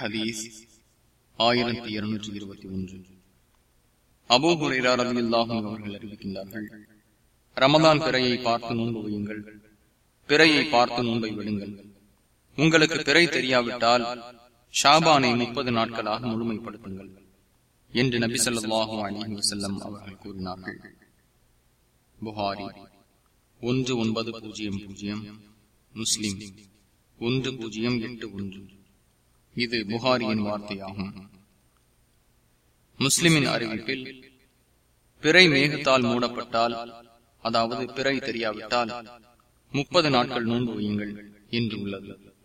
ஹதீஸ் ஆயிரத்தி இருநூற்றி இருபத்தி ஒன்று. அபோஹுரையார் அல்லாஹும் அவர்கள் அறிவிக்கின்றார்கள் ரமதான் பிறையை பார்த்து நோன்பு வையுங்கள். பிறையை பார்த்து நோன்பை விடுங்கள். உங்களுக்கு பிறை தெரியாவிட்டால் ஷாபானை முப்பது நாட்களாக முழுமைப்படுத்துங்கள் என்று நபி சொல்லாஹும் அலி வசல்லம் அவர்கள் கூறினார்கள். புகாரி ஒன்று ஒன்பது பூஜ்ஜியம் பூஜ்ஜியம் முஸ்லிம் ஒன்று பூஜ்ஜியம் எட்டு ஒன்று. இது புகாரியின் வார்த்தையாகும். முஸ்லிமின் அறிவிப்பில் பிறை மேகத்தால் மூடப்பட்டால் அதாவது பிறை தெரியாவிட்டால் முப்பது நாட்கள் நோன்பு வையுங்கள் என்று உள்ளது.